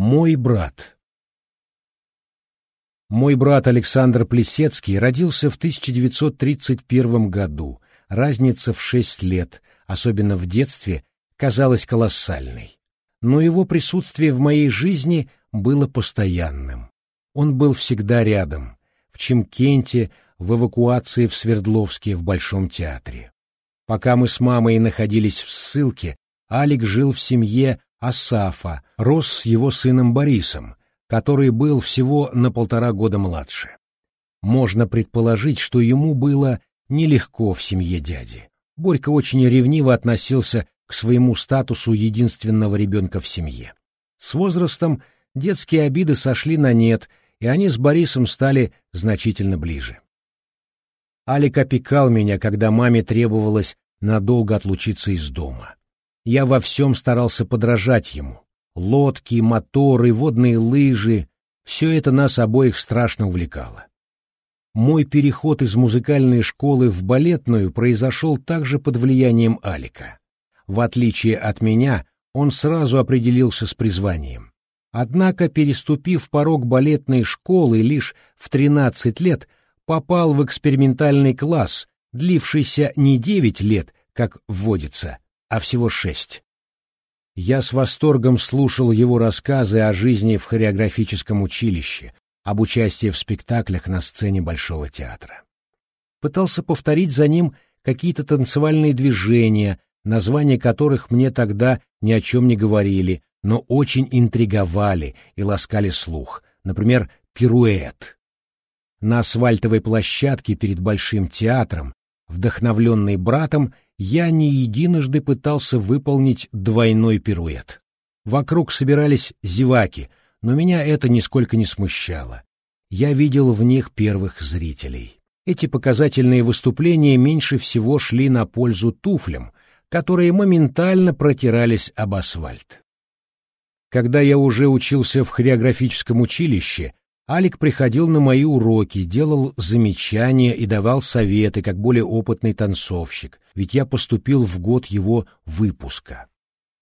Мой брат Мой брат Александр Плесецкий родился в 1931 году. Разница в шесть лет, особенно в детстве, казалась колоссальной. Но его присутствие в моей жизни было постоянным. Он был всегда рядом, в Чемкенте, в эвакуации в Свердловске, в Большом театре. Пока мы с мамой находились в ссылке, Алик жил в семье Асафа, рос с его сыном Борисом, который был всего на полтора года младше. Можно предположить, что ему было нелегко в семье дяди. Борька очень ревниво относился к своему статусу единственного ребенка в семье. С возрастом детские обиды сошли на нет, и они с Борисом стали значительно ближе. Алик опекал меня, когда маме требовалось надолго отлучиться из дома. Я во всем старался подражать ему. Лодки, моторы, водные лыжи — все это нас обоих страшно увлекало. Мой переход из музыкальной школы в балетную произошел также под влиянием Алика. В отличие от меня, он сразу определился с призванием. Однако, переступив порог балетной школы лишь в 13 лет, попал в экспериментальный класс, длившийся не девять лет, как вводится, а всего шесть. Я с восторгом слушал его рассказы о жизни в хореографическом училище, об участии в спектаклях на сцене Большого театра. Пытался повторить за ним какие-то танцевальные движения, названия которых мне тогда ни о чем не говорили, но очень интриговали и ласкали слух, например, пируэт. На асфальтовой площадке перед Большим театром, вдохновленный братом, я не единожды пытался выполнить двойной пируэт. Вокруг собирались зеваки, но меня это нисколько не смущало. Я видел в них первых зрителей. Эти показательные выступления меньше всего шли на пользу туфлям, которые моментально протирались об асфальт. Когда я уже учился в хореографическом училище, Алик приходил на мои уроки, делал замечания и давал советы, как более опытный танцовщик, ведь я поступил в год его выпуска.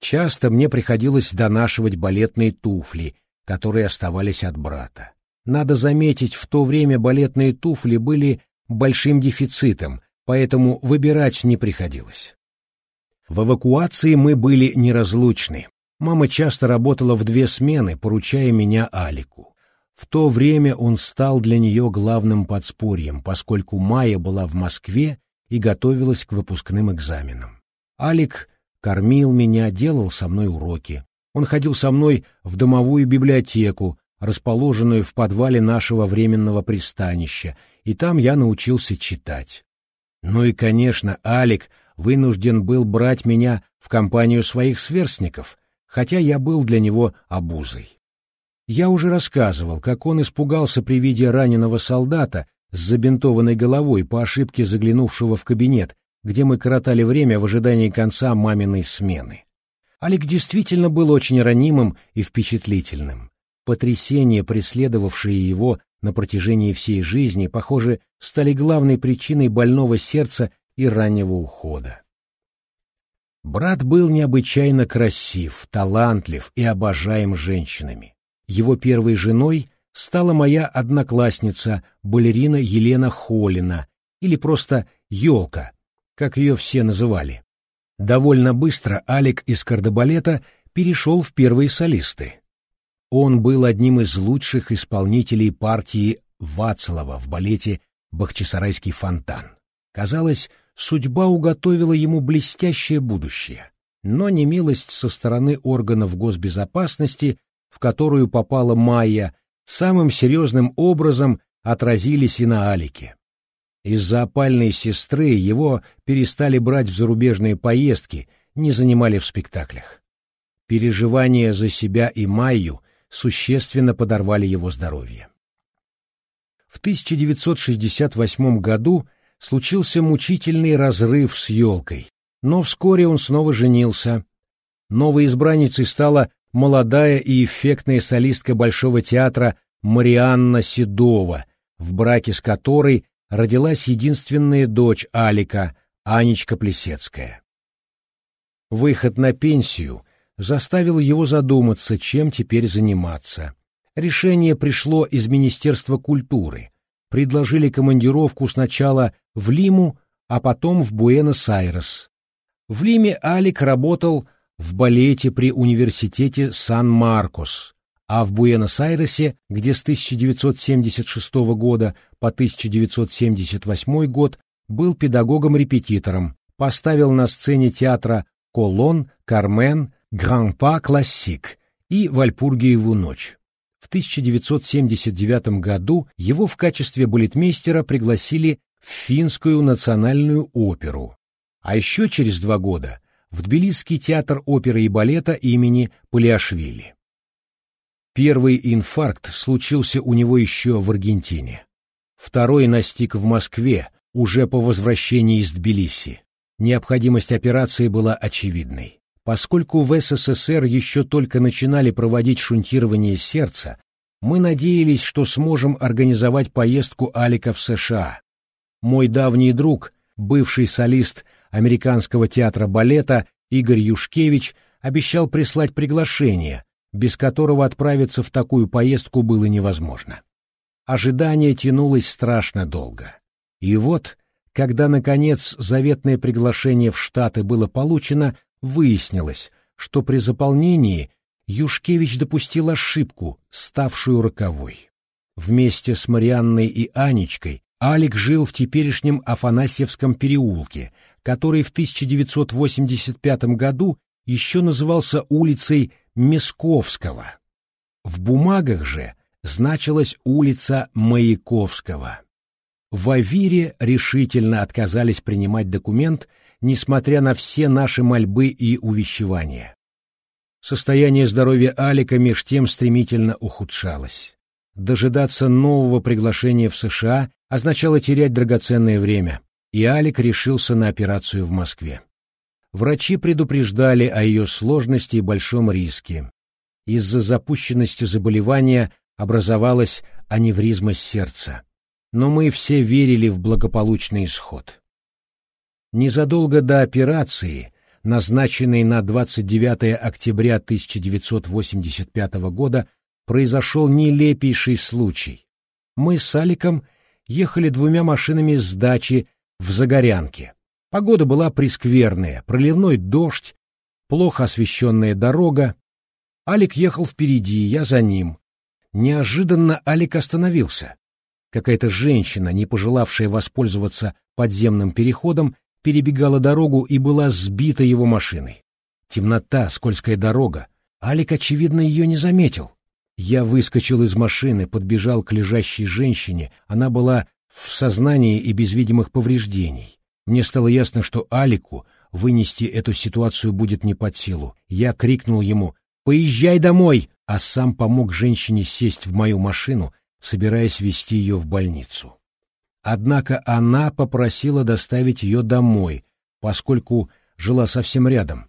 Часто мне приходилось донашивать балетные туфли, которые оставались от брата. Надо заметить, в то время балетные туфли были большим дефицитом, поэтому выбирать не приходилось. В эвакуации мы были неразлучны. Мама часто работала в две смены, поручая меня Алику. В то время он стал для нее главным подспорьем, поскольку Майя была в Москве и готовилась к выпускным экзаменам. Алик кормил меня, делал со мной уроки. Он ходил со мной в домовую библиотеку, расположенную в подвале нашего временного пристанища, и там я научился читать. Ну и, конечно, Алик вынужден был брать меня в компанию своих сверстников, хотя я был для него обузой. Я уже рассказывал, как он испугался при виде раненого солдата с забинтованной головой по ошибке заглянувшего в кабинет, где мы коротали время в ожидании конца маминой смены. Алик действительно был очень ранимым и впечатлительным. Потрясения, преследовавшие его на протяжении всей жизни, похоже, стали главной причиной больного сердца и раннего ухода. Брат был необычайно красив, талантлив и обожаем женщинами. Его первой женой стала моя одноклассница, балерина Елена Холина, или просто «Елка», как ее все называли. Довольно быстро Алик из кардебалета перешел в первые солисты. Он был одним из лучших исполнителей партии Вацлава в балете «Бахчисарайский фонтан». Казалось, судьба уготовила ему блестящее будущее. Но немилость со стороны органов госбезопасности в которую попала Майя, самым серьезным образом отразились и на Алике. Из-за опальной сестры его перестали брать в зарубежные поездки, не занимали в спектаклях. Переживания за себя и Майю существенно подорвали его здоровье. В 1968 году случился мучительный разрыв с елкой, но вскоре он снова женился. Новой избранницей стала молодая и эффектная солистка Большого театра Марианна Седова, в браке с которой родилась единственная дочь Алика, Анечка Плесецкая. Выход на пенсию заставило его задуматься, чем теперь заниматься. Решение пришло из Министерства культуры. Предложили командировку сначала в Лиму, а потом в Буэнос-Айрес. В Лиме Алик работал в балете при университете Сан-Маркос, а в Буэнос-Айресе, где с 1976 года по 1978 год был педагогом-репетитором, поставил на сцене театра «Колон», «Кармен», «Гран-па Классик» и «Вальпургиеву ночь». В 1979 году его в качестве балетмейстера пригласили в Финскую национальную оперу, а еще через два года в Тбилисский театр оперы и балета имени Палиашвили. Первый инфаркт случился у него еще в Аргентине. Второй настиг в Москве, уже по возвращении из Тбилиси. Необходимость операции была очевидной. Поскольку в СССР еще только начинали проводить шунтирование сердца, мы надеялись, что сможем организовать поездку Алика в США. Мой давний друг, бывший солист Американского театра балета Игорь Юшкевич, обещал прислать приглашение, без которого отправиться в такую поездку было невозможно. Ожидание тянулось страшно долго. И вот, когда, наконец, заветное приглашение в Штаты было получено, выяснилось, что при заполнении Юшкевич допустил ошибку, ставшую роковой. Вместе с Марианной и Анечкой Алик жил в теперешнем Афанасьевском переулке, который в 1985 году еще назывался улицей Месковского. В бумагах же значилась улица Маяковского. В Авире решительно отказались принимать документ, несмотря на все наши мольбы и увещевания. Состояние здоровья Алика меж тем стремительно ухудшалось. Дожидаться нового приглашения в США означало терять драгоценное время, и Алик решился на операцию в Москве. Врачи предупреждали о ее сложности и большом риске. Из-за запущенности заболевания образовалась аневризма сердца. Но мы все верили в благополучный исход. Незадолго до операции, назначенной на 29 октября 1985 года, произошел нелепейший случай. Мы с Аликом ехали двумя машинами с дачи в Загорянке. Погода была прескверная, проливной дождь, плохо освещенная дорога. Алик ехал впереди, я за ним. Неожиданно Алик остановился. Какая-то женщина, не пожелавшая воспользоваться подземным переходом, перебегала дорогу и была сбита его машиной. Темнота, скользкая дорога. Алик, очевидно, ее не заметил. Я выскочил из машины, подбежал к лежащей женщине. Она была в сознании и без видимых повреждений. Мне стало ясно, что Алику вынести эту ситуацию будет не под силу. Я крикнул ему «Поезжай домой!», а сам помог женщине сесть в мою машину, собираясь везти ее в больницу. Однако она попросила доставить ее домой, поскольку жила совсем рядом.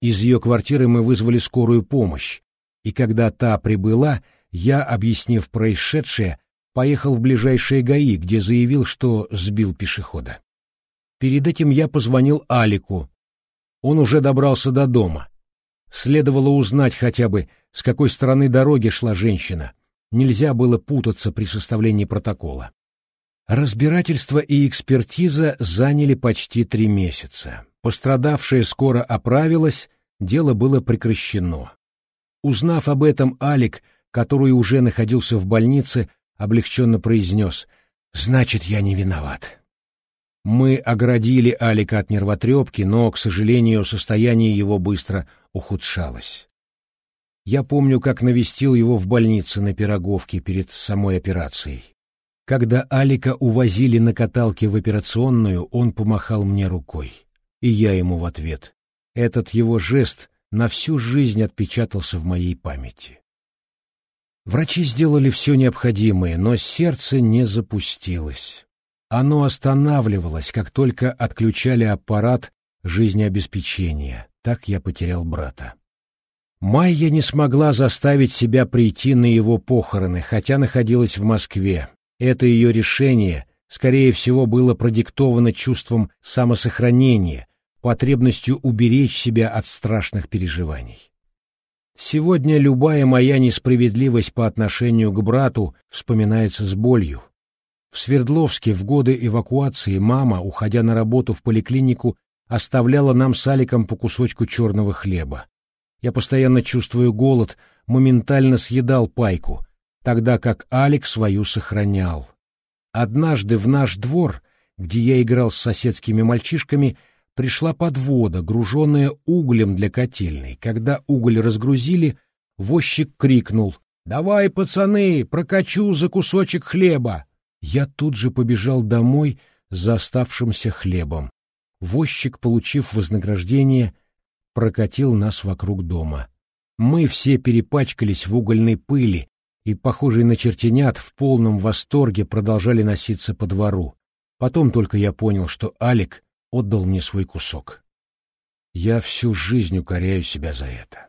Из ее квартиры мы вызвали скорую помощь, и когда та прибыла, я, объяснив происшедшее, поехал в ближайшие ГАИ, где заявил, что сбил пешехода. Перед этим я позвонил Алику. Он уже добрался до дома. Следовало узнать хотя бы, с какой стороны дороги шла женщина. Нельзя было путаться при составлении протокола. Разбирательство и экспертиза заняли почти три месяца. Пострадавшая скоро оправилась, дело было прекращено. Узнав об этом, Алик, который уже находился в больнице, облегченно произнес «Значит, я не виноват». Мы оградили Алика от нервотрепки, но, к сожалению, состояние его быстро ухудшалось. Я помню, как навестил его в больнице на Пироговке перед самой операцией. Когда Алика увозили на каталке в операционную, он помахал мне рукой. И я ему в ответ. Этот его жест на всю жизнь отпечатался в моей памяти. Врачи сделали все необходимое, но сердце не запустилось. Оно останавливалось, как только отключали аппарат жизнеобеспечения. Так я потерял брата. Майя не смогла заставить себя прийти на его похороны, хотя находилась в Москве. Это ее решение, скорее всего, было продиктовано чувством самосохранения, потребностью уберечь себя от страшных переживаний. Сегодня любая моя несправедливость по отношению к брату вспоминается с болью. В Свердловске в годы эвакуации мама, уходя на работу в поликлинику, оставляла нам с Аликом по кусочку черного хлеба. Я постоянно чувствую голод, моментально съедал пайку, тогда как Алик свою сохранял. Однажды в наш двор, где я играл с соседскими мальчишками, пришла подвода, груженная углем для котельной. Когда уголь разгрузили, возчик крикнул «Давай, пацаны, прокачу за кусочек хлеба!» Я тут же побежал домой за оставшимся хлебом. Возчик, получив вознаграждение, прокатил нас вокруг дома. Мы все перепачкались в угольной пыли и, похожие на чертенят, в полном восторге продолжали носиться по двору. Потом только я понял, что Алик отдал мне свой кусок. Я всю жизнь укоряю себя за это.